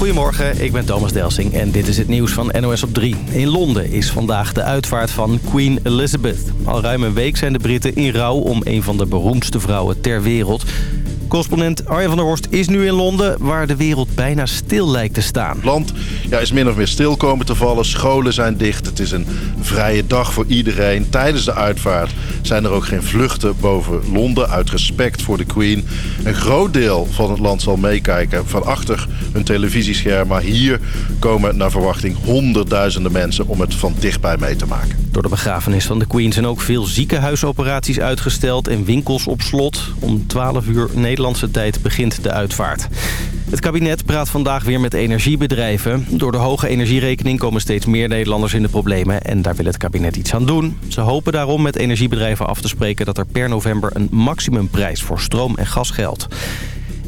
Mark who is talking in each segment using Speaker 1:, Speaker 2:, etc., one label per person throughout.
Speaker 1: Goedemorgen, ik ben Thomas Delsing en dit is het nieuws van NOS op 3. In Londen is vandaag de uitvaart van Queen Elizabeth. Al ruim een week zijn de Britten in rouw om een van de beroemdste vrouwen ter wereld. Correspondent Arjen van der Horst is nu in Londen... waar de wereld bijna stil lijkt te staan.
Speaker 2: Het land ja, is min of meer stil komen te vallen. Scholen zijn dicht. Het is een vrije dag voor iedereen. Tijdens de uitvaart zijn er ook geen vluchten boven Londen... uit respect voor de Queen. Een groot deel van het land zal meekijken van achter hun televisiescherm. Maar hier komen naar verwachting honderdduizenden mensen... om het van dichtbij mee te maken.
Speaker 1: Door de begrafenis van de Queen zijn ook veel ziekenhuisoperaties uitgesteld... en winkels op slot. Om 12 uur Nederlandse tijd begint de uitvaart. Het kabinet praat vandaag weer met energiebedrijven. Door de hoge energierekening komen steeds meer Nederlanders in de problemen... en daar wil het kabinet iets aan doen. Ze hopen daarom met energiebedrijven af te spreken... dat er per november een maximumprijs voor stroom en gas geldt.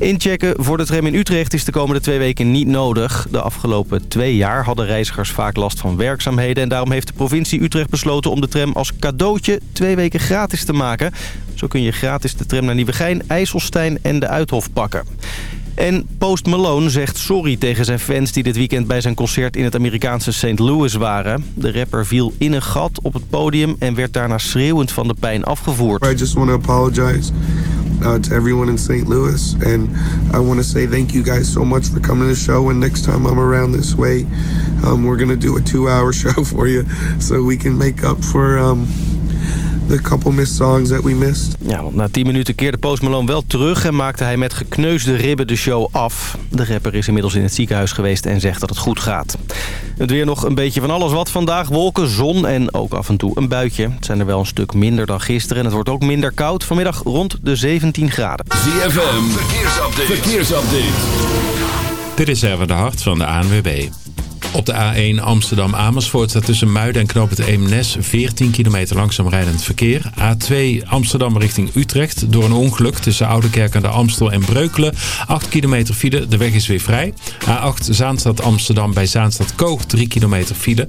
Speaker 1: Inchecken voor de tram in Utrecht is de komende twee weken niet nodig. De afgelopen twee jaar hadden reizigers vaak last van werkzaamheden... en daarom heeft de provincie Utrecht besloten om de tram als cadeautje twee weken gratis te maken. Zo kun je gratis de tram naar Nieuwegein, IJsselstein en de Uithof pakken. En Post Malone zegt sorry tegen zijn fans die dit weekend bij zijn concert in het Amerikaanse St. Louis waren. De rapper viel in een gat op het podium en werd daarna schreeuwend van de pijn afgevoerd.
Speaker 3: I just want to apologize uh, to everyone in St. Louis and I want to say thank you guys so much for coming to the show and next time I'm around this way um, we're going to do a two-hour show for you so we can make up for um, the couple missed songs that we missed.
Speaker 1: Ja, want na 10 minuten keerde Post Malone wel terug en maakte hij met gekneusde ribben de show af. De rapper is inmiddels in het ziekenhuis geweest en zegt dat het goed gaat. Het weer nog een beetje van alles wat vandaag. Wolken, zon en ook af en toe een buitje. Het zijn er wel een stuk minder dan gisteren en het wordt ook minder koud. Vanmiddag rond de 17 graden.
Speaker 4: ZFM, verkeersupdate. verkeersupdate.
Speaker 5: Dit is even de hart van de ANWB. Op de A1 Amsterdam-Amersfoort staat tussen Muiden en Knoop het Eemnes 14 kilometer langzaam rijdend verkeer. A2 Amsterdam richting Utrecht door een ongeluk tussen Oudekerk en de Amstel en Breukelen. 8 kilometer file, de weg is weer vrij. A8 Zaanstad Amsterdam bij Zaanstad Koog 3 kilometer file.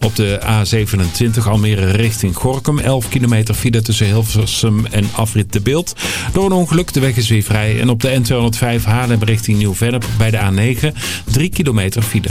Speaker 5: Op de A27 Almere richting Gorkum 11 kilometer file tussen Hilversum en Afrit de Beeld. Door een ongeluk, de weg is weer vrij. En op de N205 Haarlem richting Nieuw-Vennep bij de A9 3 kilometer file.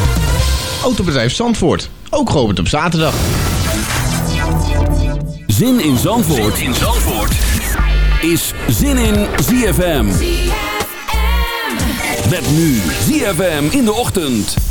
Speaker 6: Autobedrijf Zandvoort. Ook geopend op zaterdag.
Speaker 4: Zin in Zandvoort, zin in Zandvoort. is Zin in ZFM. Met nu ZFM in de ochtend.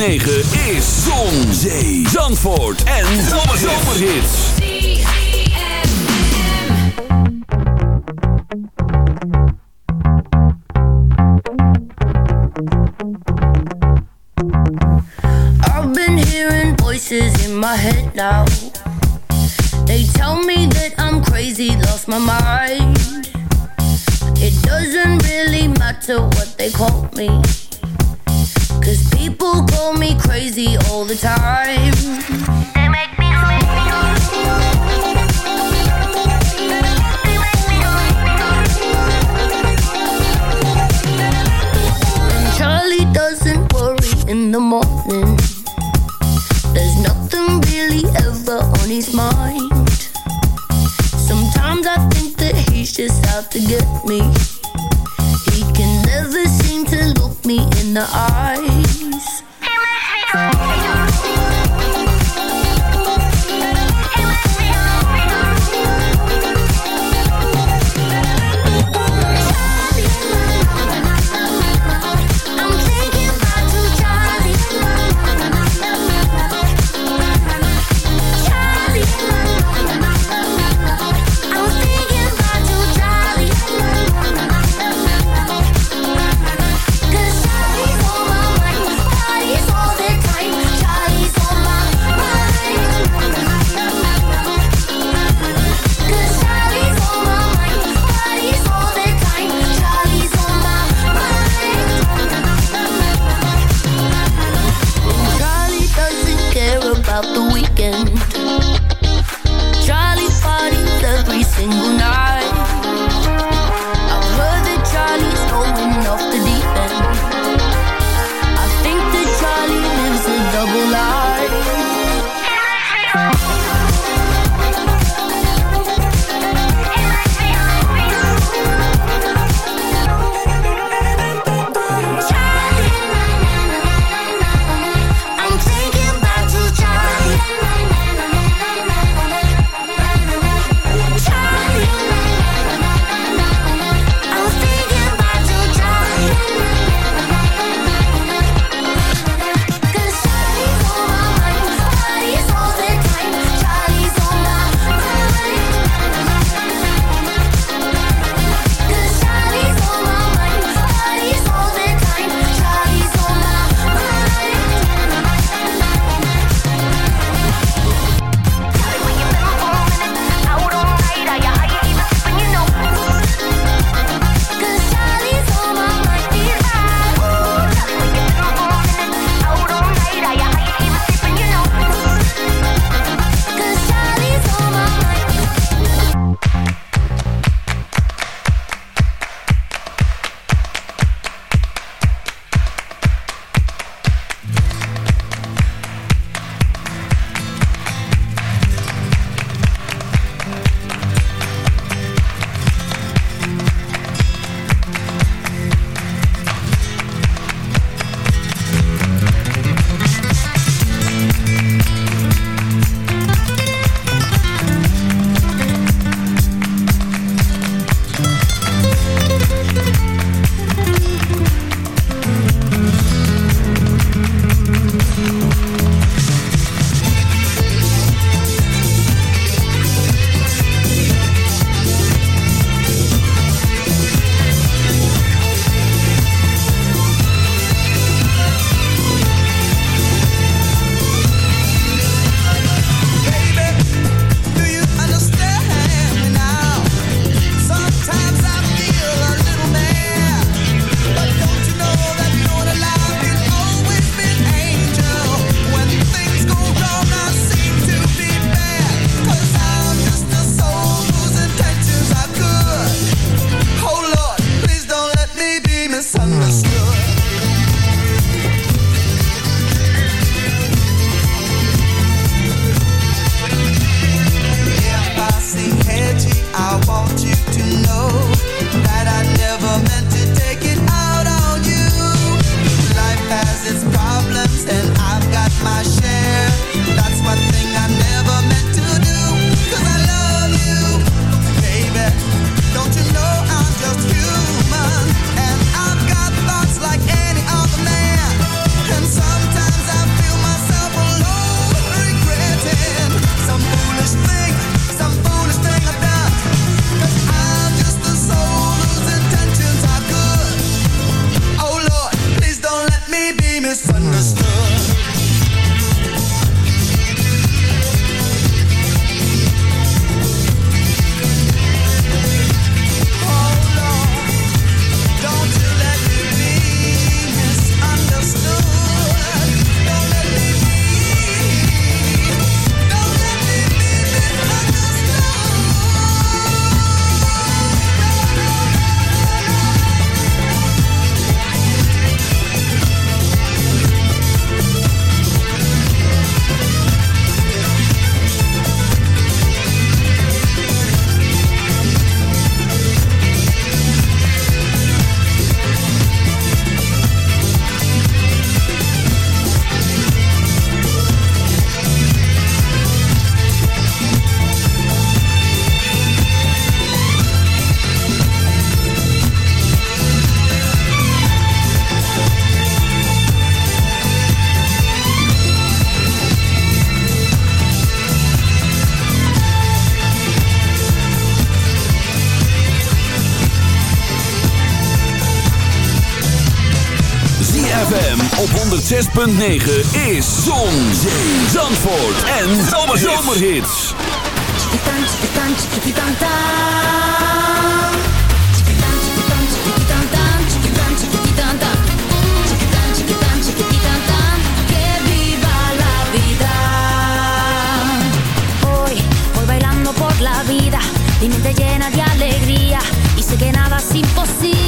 Speaker 7: 106.9
Speaker 4: 106.9 is Zon, Zandvoort en Zomerhits.
Speaker 8: Que viva la vida. Hoy, voy bailando por la vida, mi mente llena de alegría y sé que nada es imposible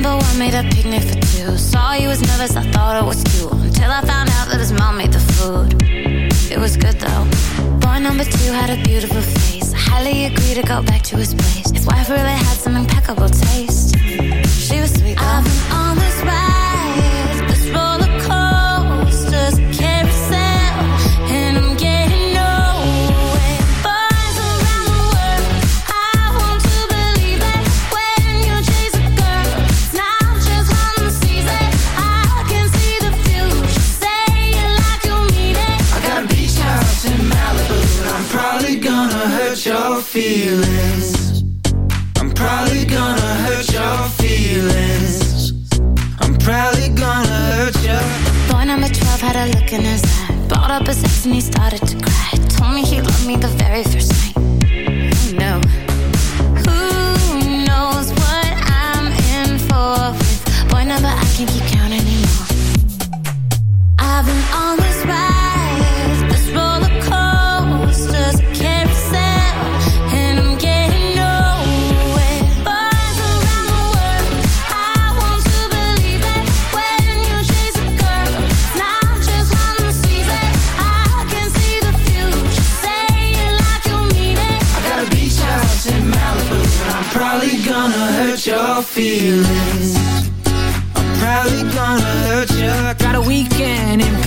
Speaker 9: Number one made a picnic for two. Saw you was nervous, I thought it was cool Until I found out that his mom made the food. It was good though. Boy number two had a beautiful face. I highly agreed to go back to his place. His wife really had some impeccable taste. She was sweet. Though. I've been on this ride.
Speaker 8: feelings. I'm probably gonna hurt your feelings. I'm probably gonna hurt you
Speaker 9: Boy number 12 had a look in his eye. Up his and he started to cry. Told me he loved me the very first night. Oh. Who knows what I'm in for with? Boy number I can
Speaker 8: keep counting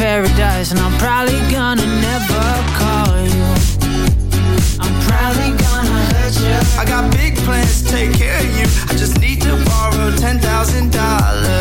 Speaker 8: paradise And I'm probably gonna never call you. I'm probably gonna hurt you. I got big plans to take care of you. I just need to borrow
Speaker 10: $10,000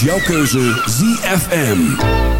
Speaker 10: Jouw keuze ZFM.